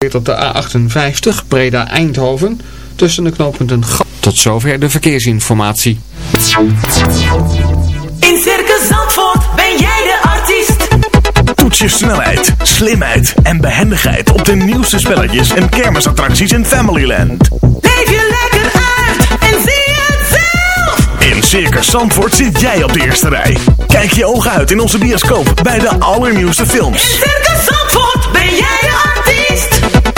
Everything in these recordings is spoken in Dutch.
op de A58 Breda-Eindhoven tussen de knooppunten Gat. Tot zover de verkeersinformatie. In Circus Zandvoort ben jij de artiest. Toets je snelheid, slimheid en behendigheid op de nieuwste spelletjes en kermisattracties in Familyland. Leef je lekker uit en zie het zelf. In Circus Zandvoort zit jij op de eerste rij. Kijk je ogen uit in onze bioscoop bij de allernieuwste films. In Circus Zandvoort ben jij de artiest.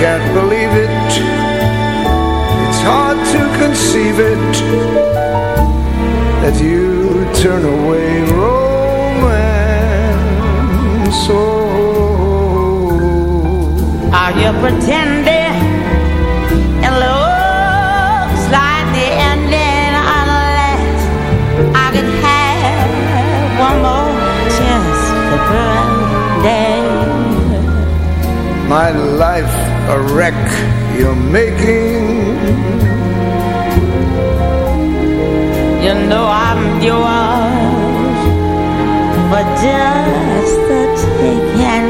can't believe it. It's hard to conceive it that you turn away romance. So Are you pretending? It looks like the ending unless I could have one more chance to pretend. my life a wreck you're making. You know I'm yours, but just the taking.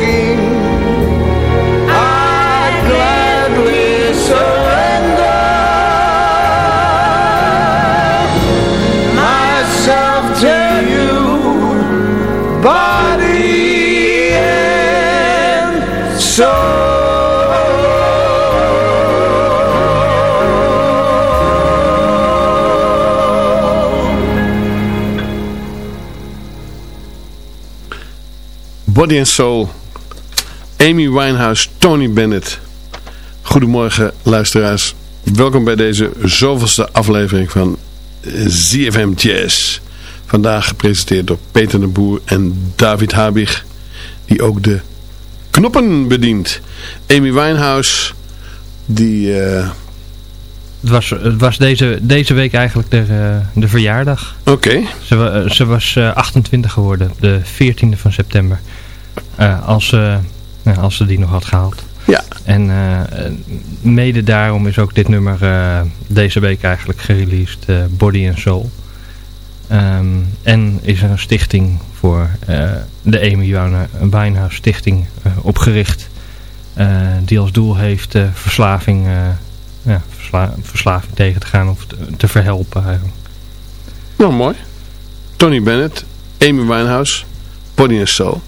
Body and Soul, Amy Winehouse, Tony Bennett. Goedemorgen luisteraars. Welkom bij deze zoveelste aflevering van ZFM Jazz. Vandaag gepresenteerd door Peter de Boer en David Habig, die ook de knoppen bedient. Amy Winehouse, die... eh, Het was, het was deze, deze week eigenlijk de, eh, de verjaardag. Oké. Ze, ze was eh, 28 geworden, de 14e van september. Eh, als, ze nou, als ze die nog had gehaald. Ja. En eh, eh, mede daarom is ook dit nummer eh, deze week eigenlijk gereleased, eh, Body and Soul. Ehm, en is er een stichting voor eh, de Amy Wine- Winehouse Stichting eh, opgericht. eh, die als doel heeft eh, verslaving, eh, ja, versla- verslaving tegen te gaan of te, te verhelpen eigenlijk. Nou, mooi. Tony Bennett, Amy Winehouse, Body and Soul.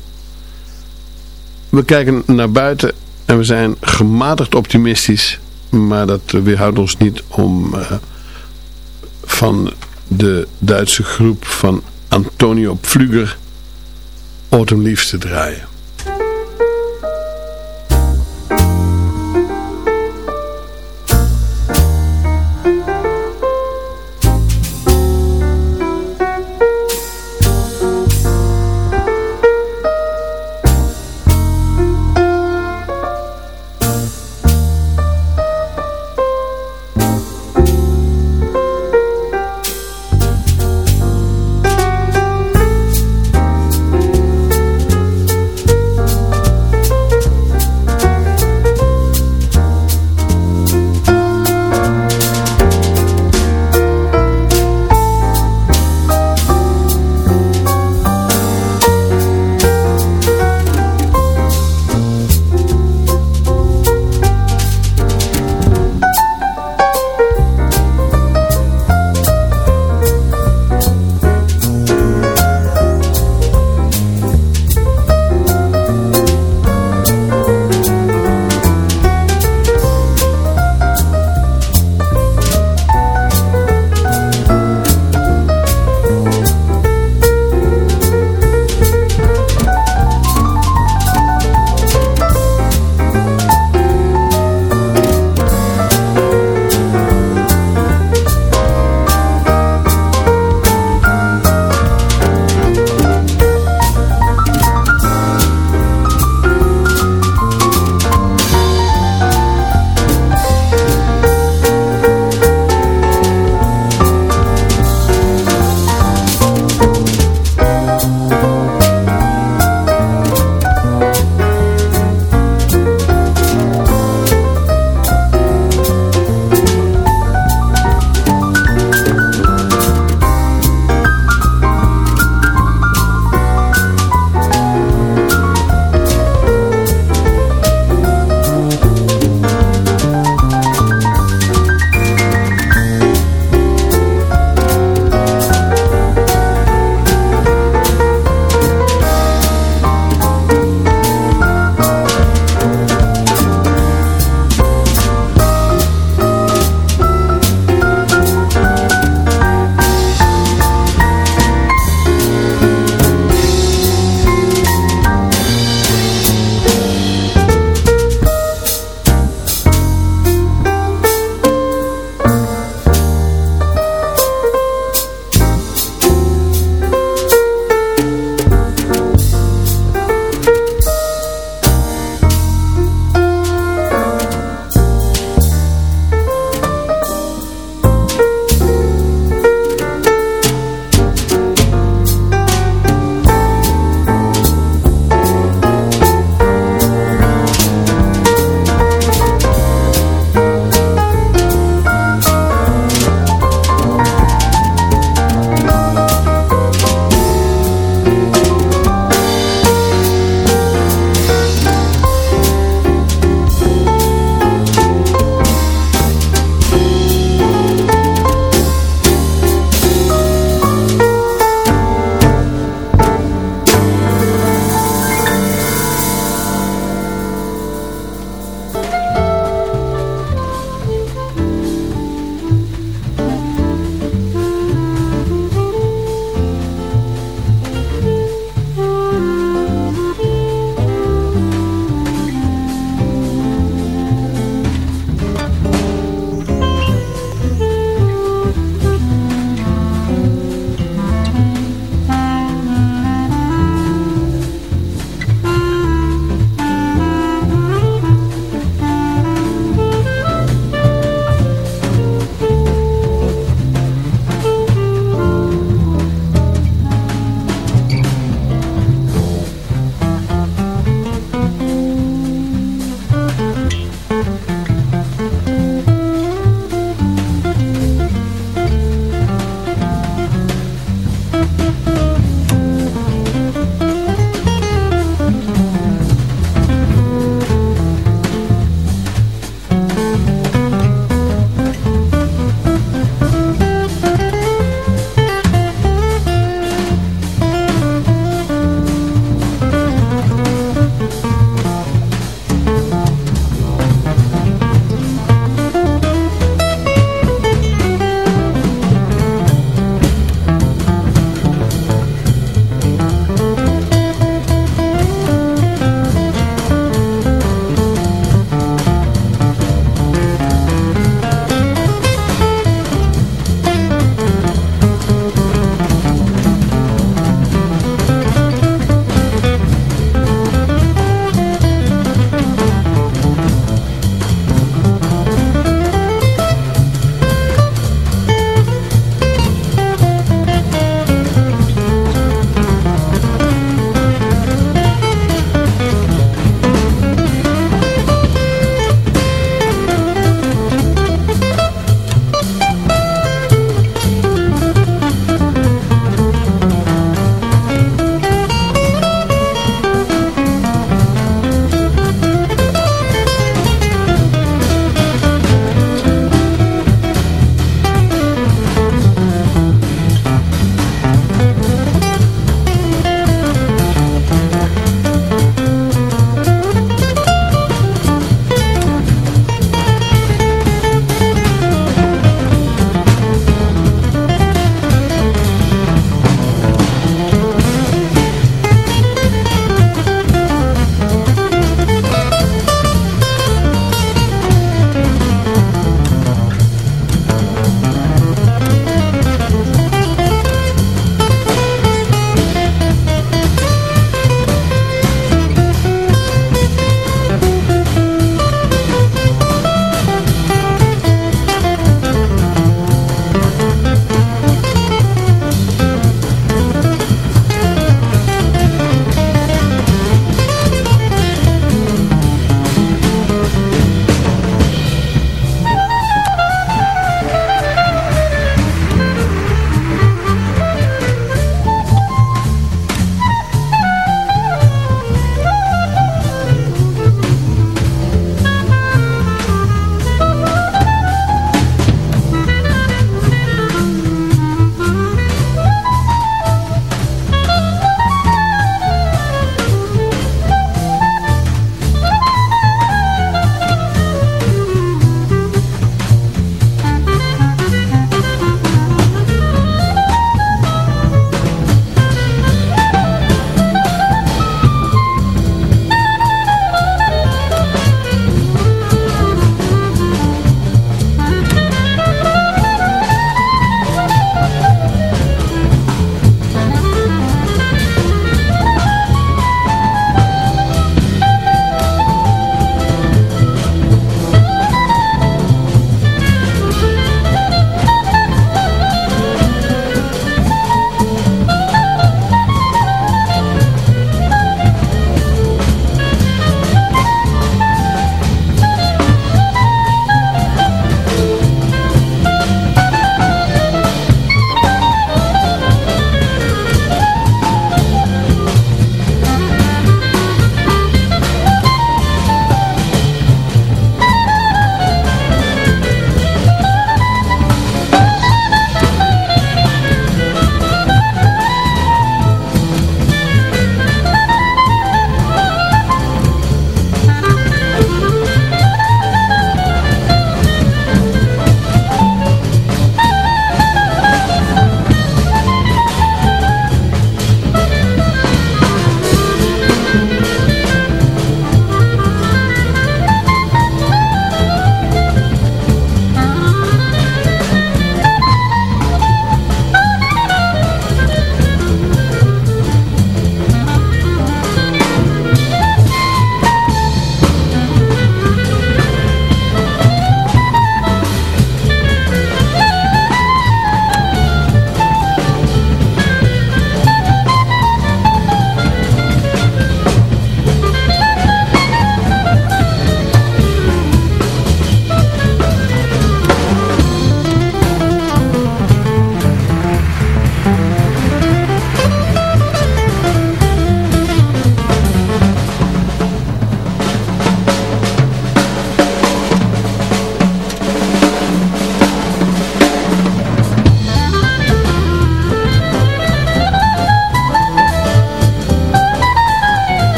We kijken naar buiten en we zijn gematigd optimistisch. Maar dat weerhoudt ons niet om eh, van de Duitse groep van Antonio Pfluger Autumn Leaves te draaien.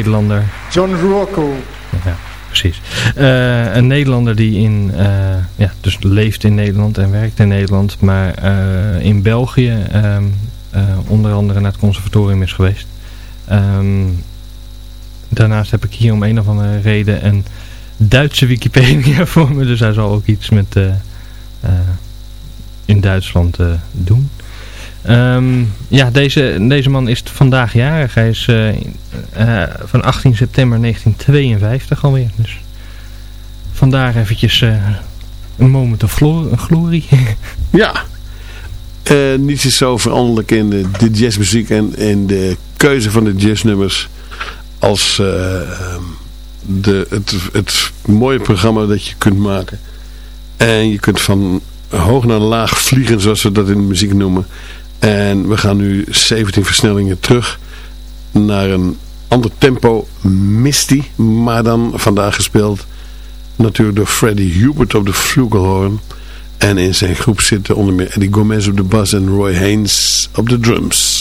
Nederlander. John Ruocco. Ja, precies. Eh, een Nederlander die in, eh, ja, dus leeft in Nederland en werkt in Nederland. Maar eh, in België ehm, onder andere naar het conservatorium is geweest. Ehm, daarnaast heb ik hier om een of andere reden een Duitse Wikipedia voor me. Dus hij zal ook iets met in Duitsland Ehm, ja, deze, deze man is vandaag jarig. Hij is uh, uh, van 18 september 1952 alweer. Dus vandaar eventjes uh, een moment of glorie. ja, niets is zo veranderlijk in de, jazzmuziek en in de keuze van de jazznummers als de, het, het mooie programma dat je kunt maken. En je kunt van hoog naar laag vliegen, zoals we dat in de muziek noemen. En we gaan nu 17 versnellingen terug naar een ander tempo, Misty. Maar dan vandaag gespeeld natuurlijk door Freddie Hubert op de flugelhorn. En in zijn groep zitten onder meer Eddie Gomez op de bas en Roy Haynes op de drums.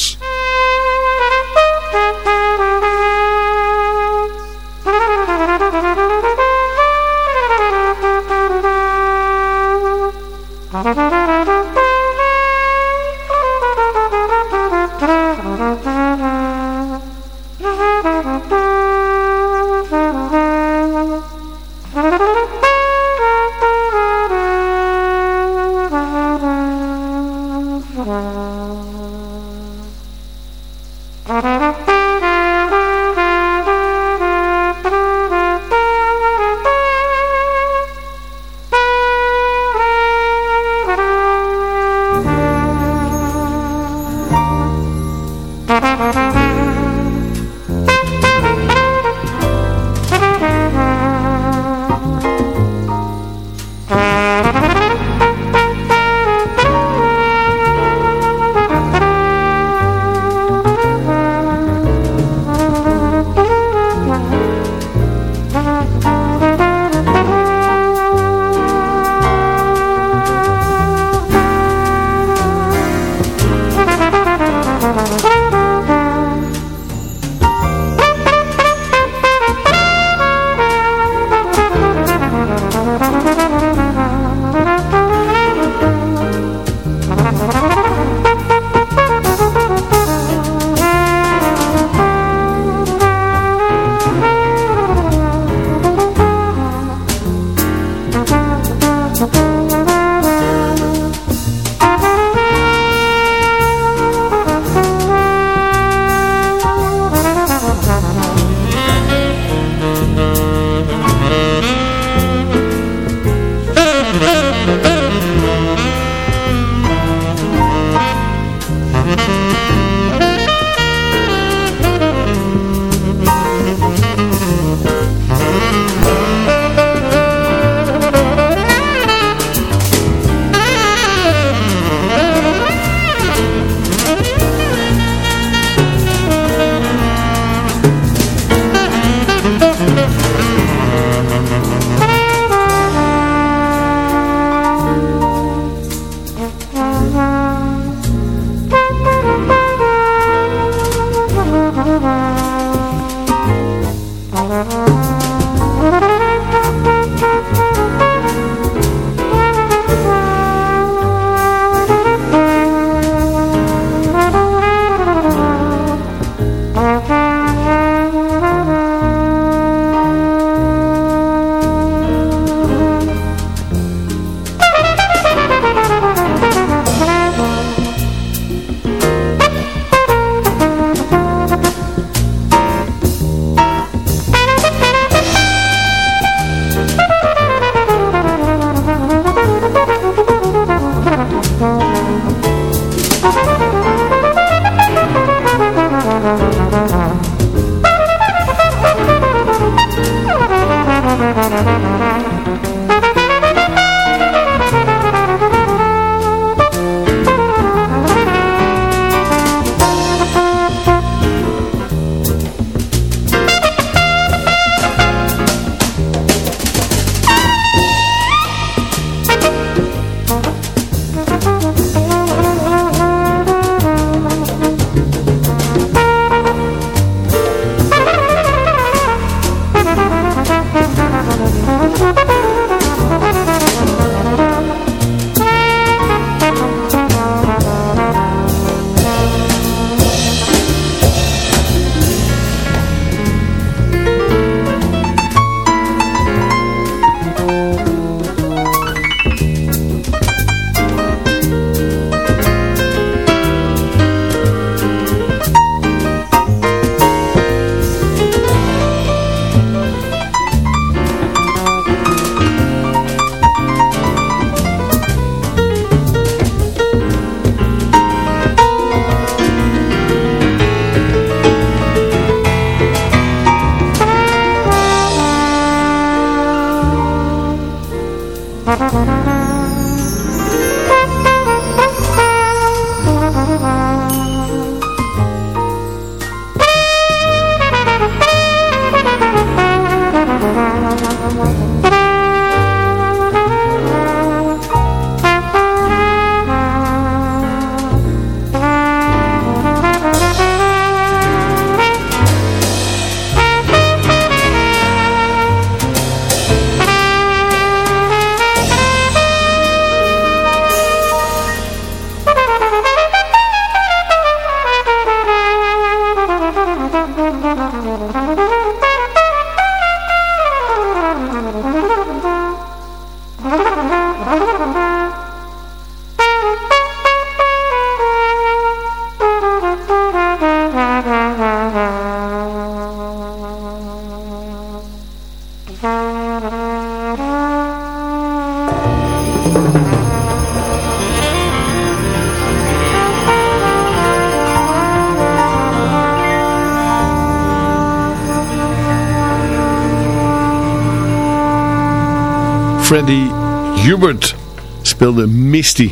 Freddie Hubert speelde Misty.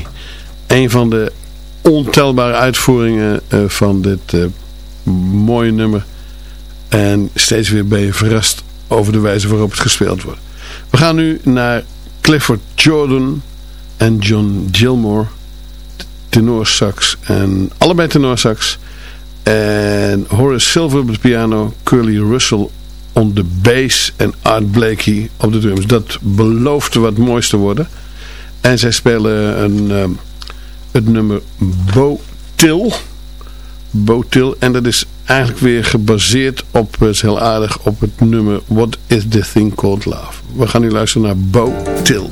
Een van de ontelbare uitvoeringen eh, van dit eh, mooie nummer. En steeds weer ben je verrast over de wijze waarop het gespeeld wordt. We gaan nu naar Clifford Jordan en John Gilmore. Tenorsax. En allebei tenorsax. En Horace Silver op de piano. Curly Russell on the bass en Art Blakey op de drums. Dat belooft wat moois te worden. En zij spelen een, uh, het nummer Bo Till. Bo. En dat is eigenlijk weer gebaseerd op, is heel aardig, op het nummer What is the Thing Called Love. We gaan nu luisteren naar Bo Till.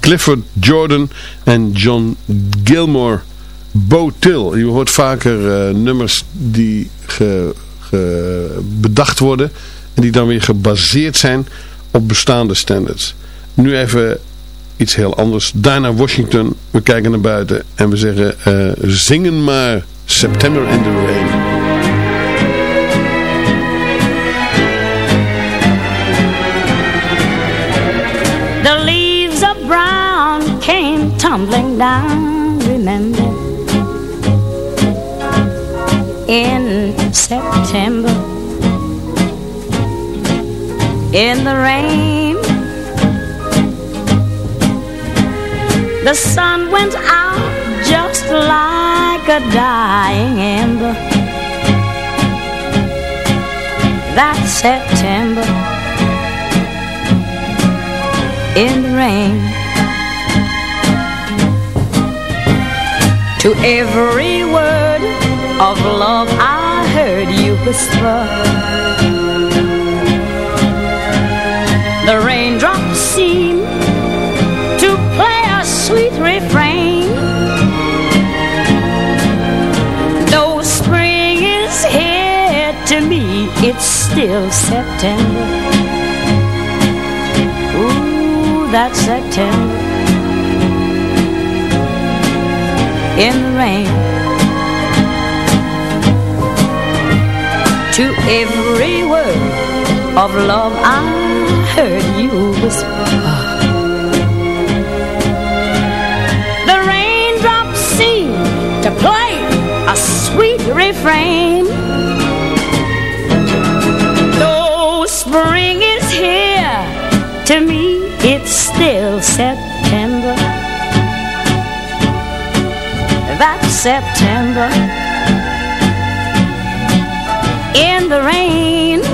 Clifford Jordan en John Gilmore. Bo Till. Je hoort vaker eh, nummers die ge- bedacht worden en die dan weer gebaseerd zijn op bestaande standards. Nu even iets heel anders. Daarna Washington. We kijken naar buiten en we zeggen eh, zingen maar September in the Rain. Down, remember, in September. In the rain, the sun went out just like a dying ember. That September in the rain. To every word of love I heard you whisper. The raindrops seem to play a sweet refrain. Though spring is here to me, it's still September. Ooh, that September in the rain. To every word of love I heard you whisper. The raindrops seem to play a sweet refrain. Though spring is here, to me it's still September. September in the rain.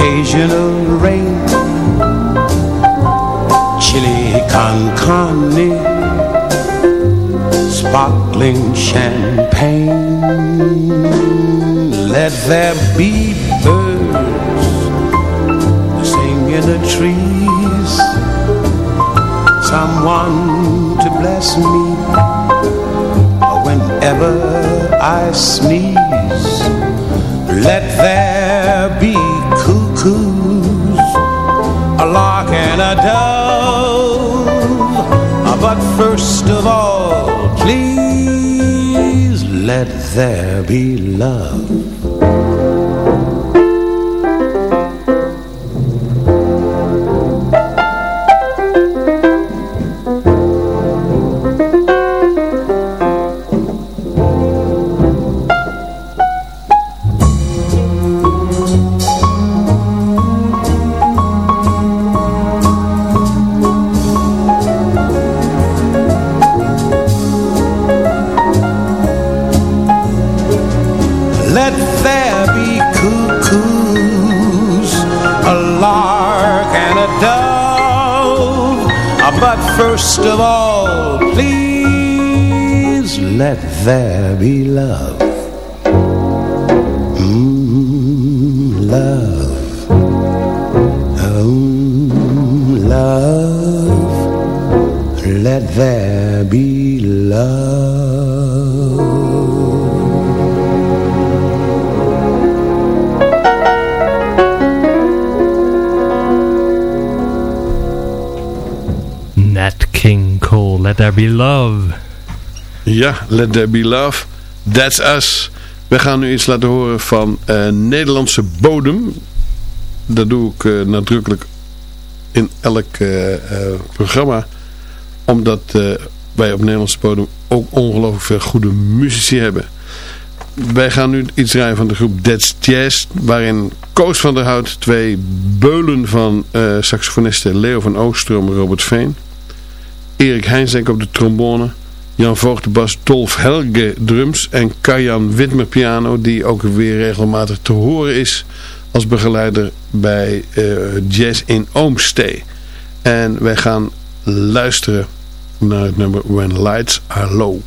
Occasional rain. Chili con carne sparkling champagne. Let there be birds sing in the trees. Someone to bless me whenever I sneeze. Let there be cuckoos, a lark and a dove. But first of all, please let there be love. there be love. Mm, love. Oh, love. Let there be love. Nat King Cole, Let There Be Love. Ja, Let There Be Love. That's Us. We gaan nu iets laten horen van uh, Nederlandse bodem. Dat doe ik uh, nadrukkelijk in elk uh, programma. Omdat wij op Nederlandse bodem ook ongelooflijk veel goede muzici hebben. Wij gaan nu iets draaien van de groep That's Jazz. Waarin Koos van der Hout twee beulen van saxofonisten Leo van Oostrom en Robert Veen. Erik Heinzenk op de trombone. Jan Voogd bas, Dolf Helge drums en Kajan Witmer piano. Die ook weer regelmatig te horen is als begeleider bij uh, Jazz in Oomstee. En wij gaan luisteren naar het nummer When Lights Are Low.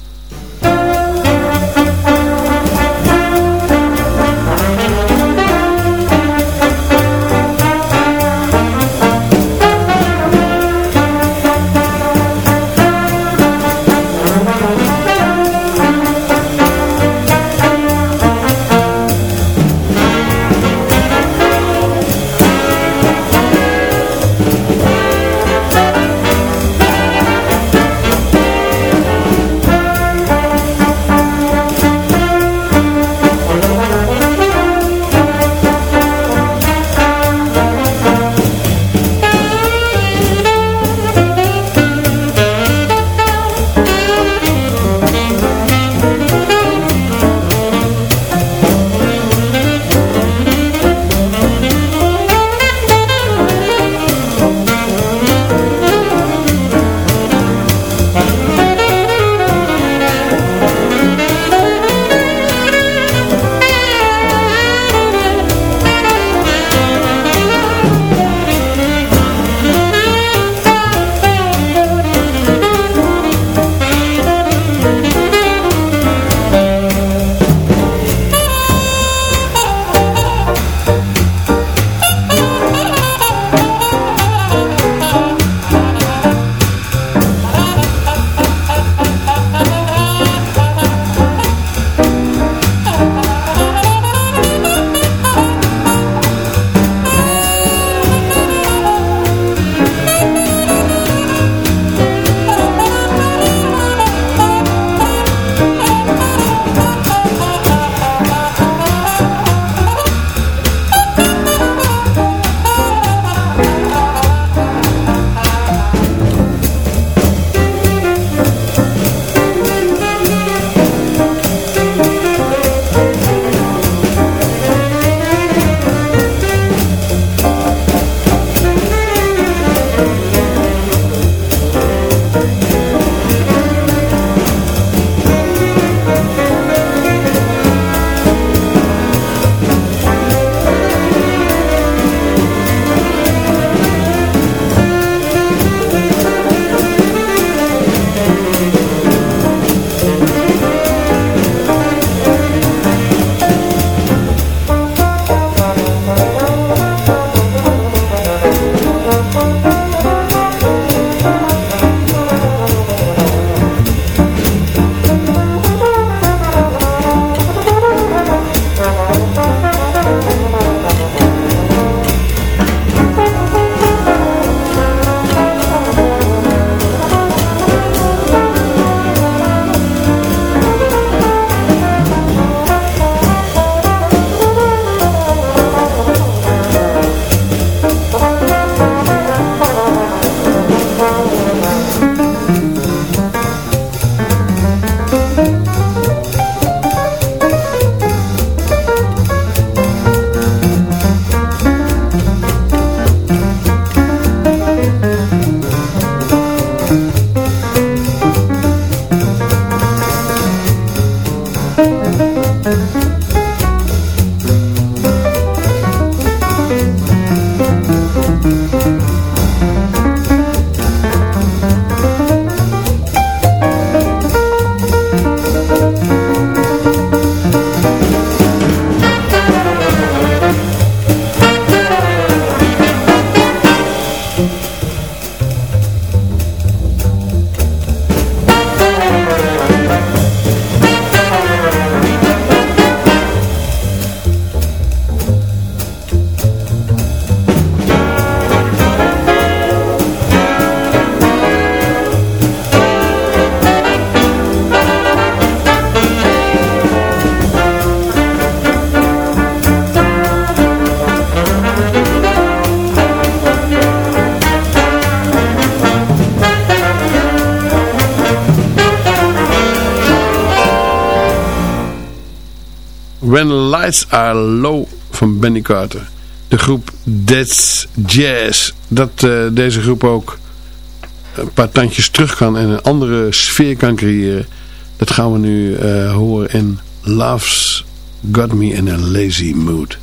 Lights Are Low van Benny Carter. De groep That's Jazz. Dat eh, deze groep ook een paar tandjes terug kan en een andere sfeer kan creëren. Dat gaan we nu eh, horen in Love's Got Me in a Lazy Mood.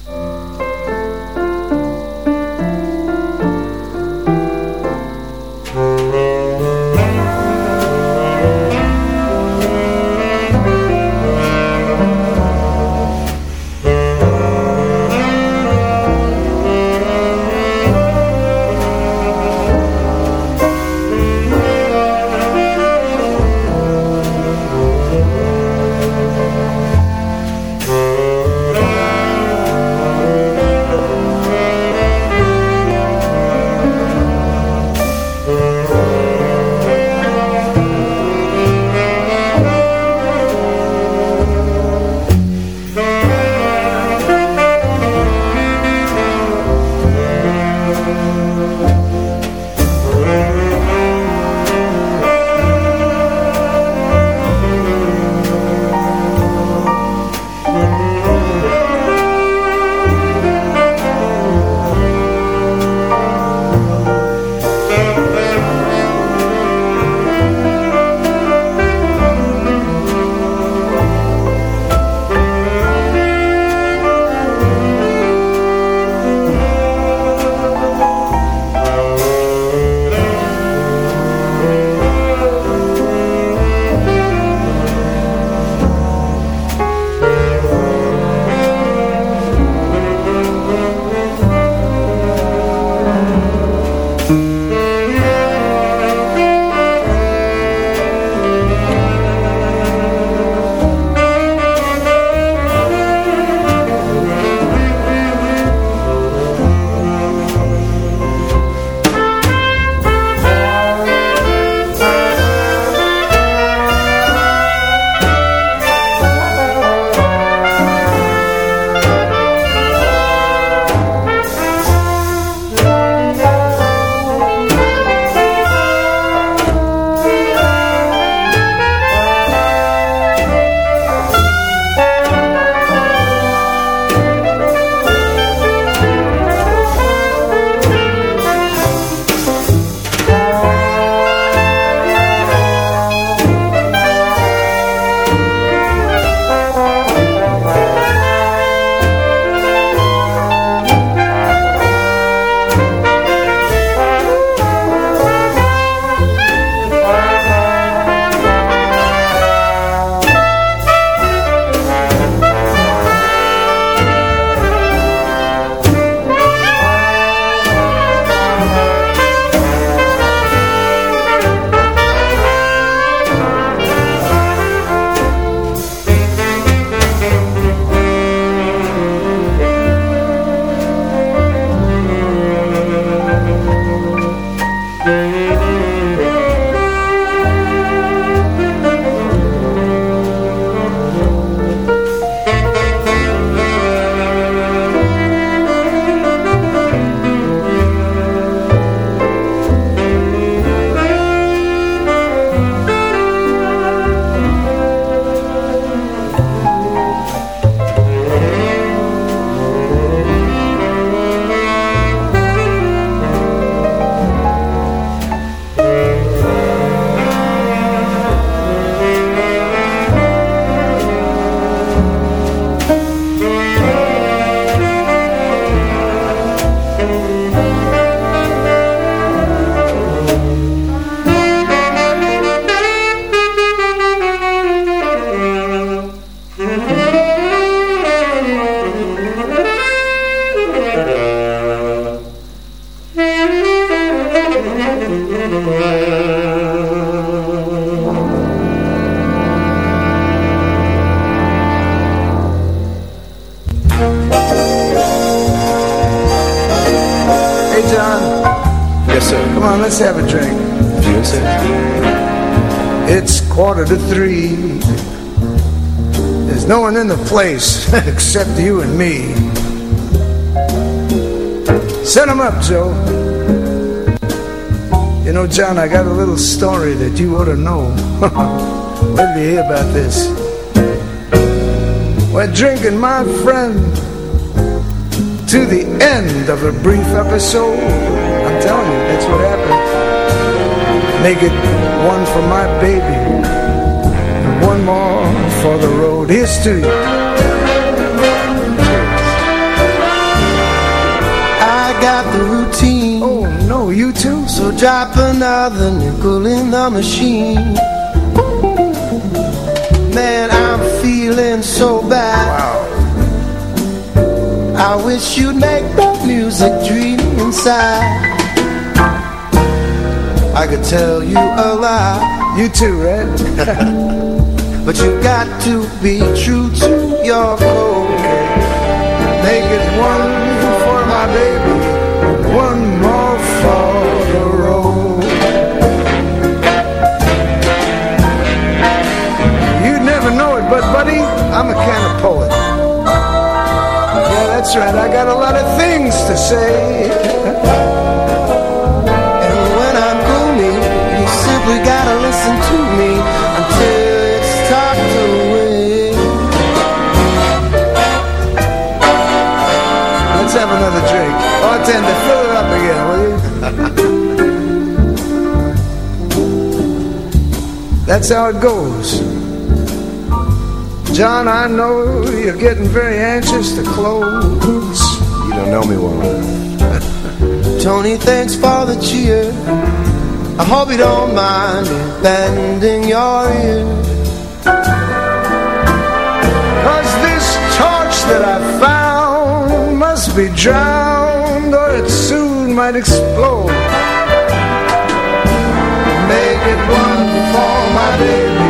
yes sir come on let's have a drink. Yes, it's quarter to three. There's no one in the place except you and me. Set 'em up, Joe. You know, John, I got a little story that you ought to know. Where did you hear about this? We're drinking, my friend, to the end of a brief episode. I'm telling you, that's what happened. Make it one for my baby, and one more for the road. Here's to you. I got the. Oh you too? So drop another nickel in the machine. Man, I'm feeling so bad. Wow. I wish you'd make the music dream inside. I could tell you a lie. You too, Red. but you got to be true to your code. Make it one for my baby, one more but buddy, I'm a kind of poet. Yeah, that's right. I got a lot of things to say. And when I'm gloomy, you simply gotta listen to me until it's tucked away. Let's have another drink. Bartender, fill it up again, will you? That's how it goes. John, I know you're getting very anxious to close. You don't know me well. Tony, thanks for the cheer. I hope you don't mind bending your ear. Cause this torch that I found must be drowned or it soon might explode. Make it one for my baby,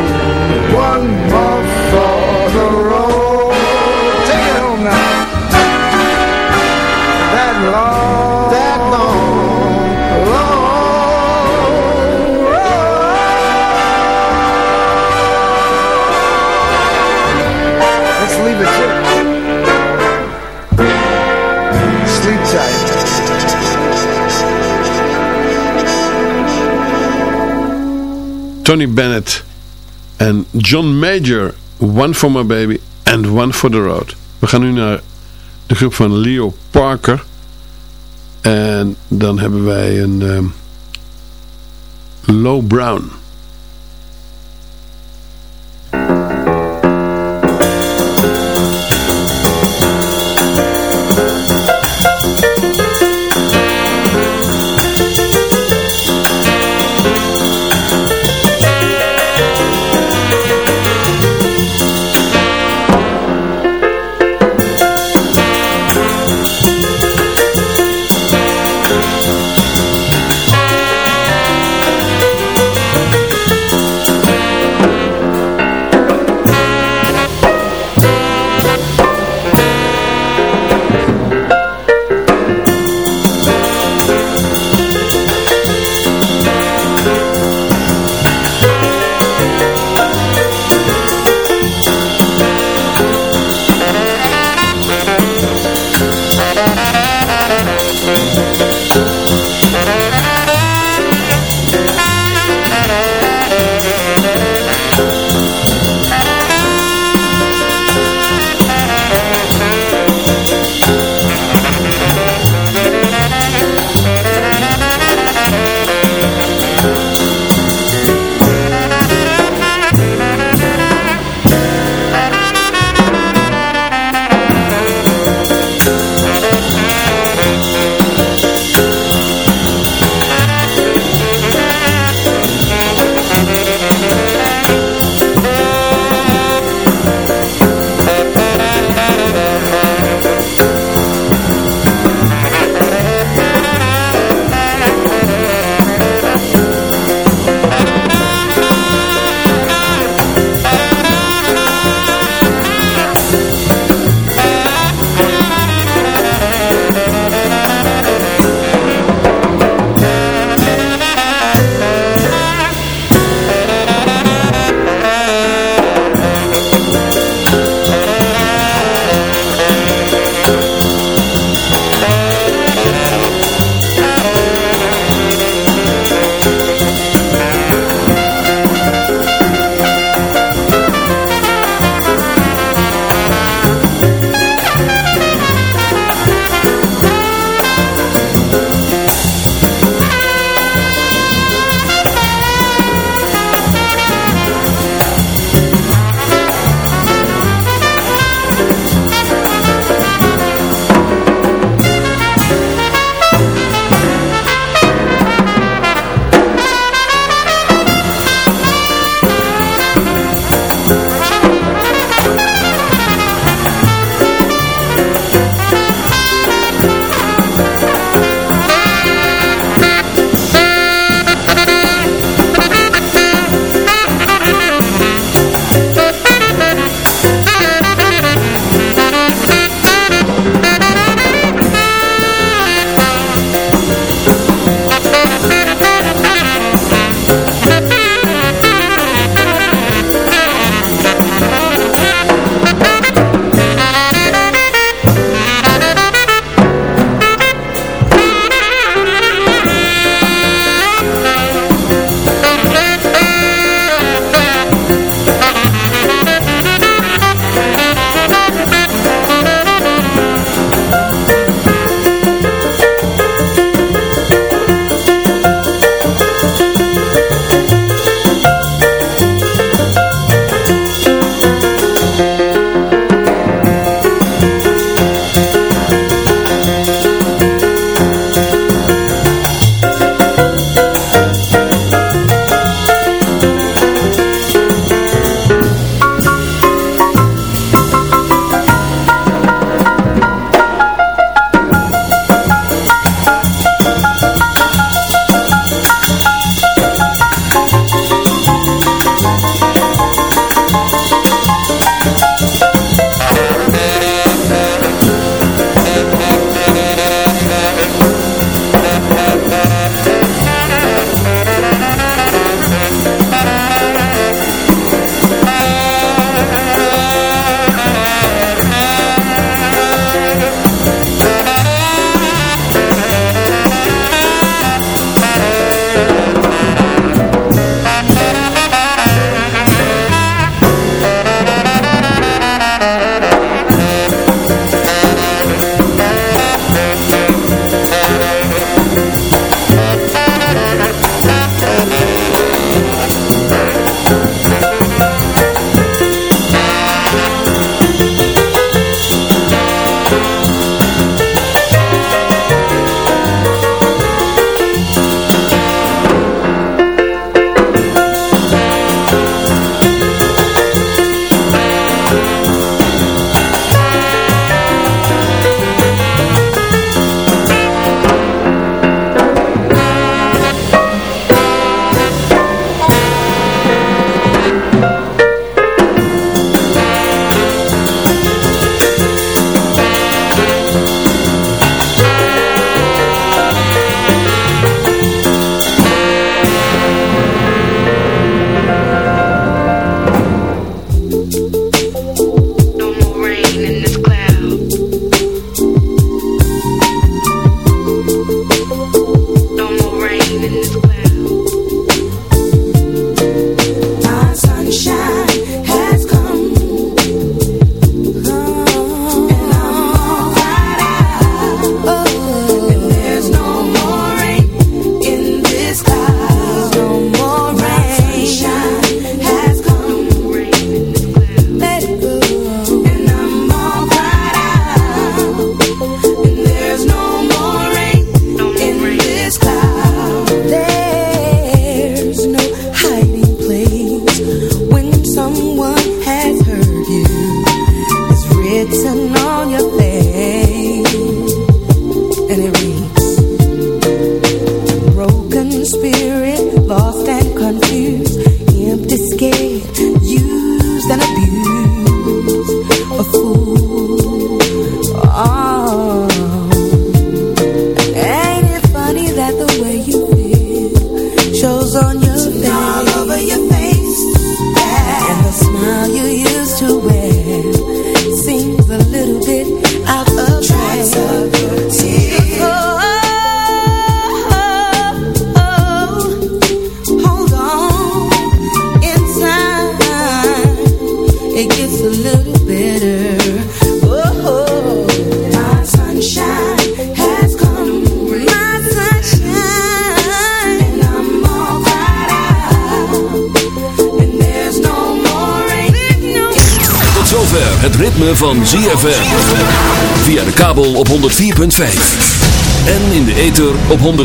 Tony Bennett en John Major. One for my baby and one for the road. We gaan nu naar de groep van Leo Parker. En dan hebben wij een ehm, Low Brown.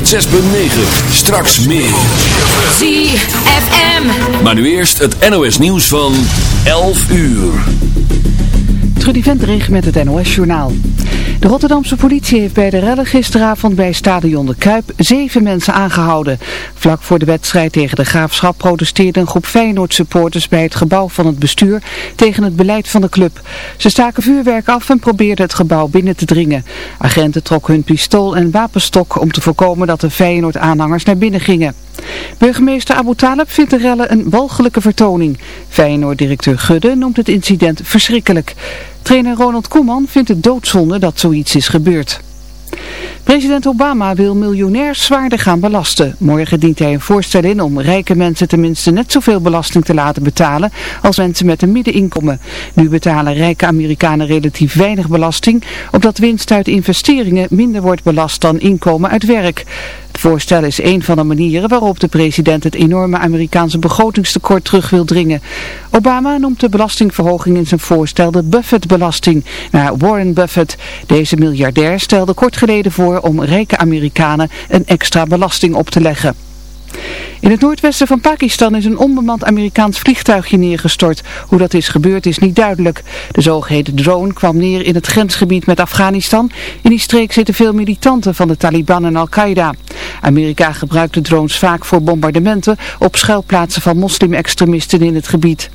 106.9. Straks meer. ZFM. Maar nu eerst het NOS nieuws van 11 uur. Trudy Ventrich met het NOS-journaal. De Rotterdamse politie heeft bij de rellen gisteravond bij stadion De Kuip zeven mensen aangehouden. Vlak voor de wedstrijd tegen de Graafschap protesteerde een groep Feyenoord-supporters bij het gebouw van het bestuur tegen het beleid van de club. Ze staken vuurwerk af en probeerden het gebouw binnen te dringen. Agenten trokken hun pistool en wapenstok om te voorkomen dat de Feyenoord-aanhangers naar binnen gingen. Burgemeester Abu Talib vindt de rellen een walgelijke vertoning. Feyenoord-directeur Gudde noemt het incident verschrikkelijk. Trainer Ronald Koeman vindt het doodzonde dat zoiets is gebeurd. President Obama wil miljonairs zwaarder gaan belasten. Morgen dient hij een voorstel in om rijke mensen tenminste net zoveel belasting te laten betalen als mensen met een middeninkomen. Nu betalen rijke Amerikanen relatief weinig belasting, omdat winst uit investeringen minder wordt belast dan inkomen uit werk. Het voorstel is een van de manieren waarop de president het enorme Amerikaanse begrotingstekort terug wil dringen. Obama noemt de belastingverhoging in zijn voorstel de Buffett-belasting, naar Warren Buffett. Deze miljardair stelde kort geleden voor om rijke Amerikanen een extra belasting op te leggen. In het noordwesten van Pakistan is een onbemand Amerikaans vliegtuigje neergestort. Hoe dat is gebeurd is niet duidelijk. De zogeheten drone kwam neer in het grensgebied met Afghanistan. In die streek zitten veel militanten van de Taliban en Al-Qaeda. Amerika gebruikt de drones vaak voor bombardementen op schuilplaatsen van moslim-extremisten in het gebied.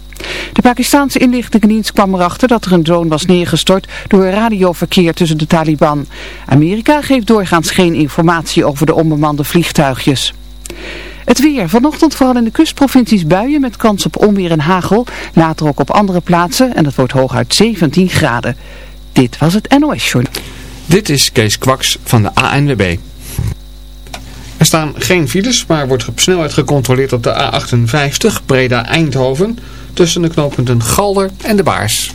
De Pakistanse inlichtingendienst kwam erachter dat er een drone was neergestort door radioverkeer tussen de Taliban. Amerika geeft doorgaans geen informatie over de onbemande vliegtuigjes. Het weer. Vanochtend vooral in de kustprovincies buien met kans op onweer en hagel. Later ook op andere plaatsen en het wordt hooguit 17 graden. Dit was het NOS Journal. Dit is Kees Kwaks van de ANWB. Er staan geen files, maar wordt op snelheid gecontroleerd op de A58 Breda-Eindhoven tussen de knooppunten Galder en de Baars.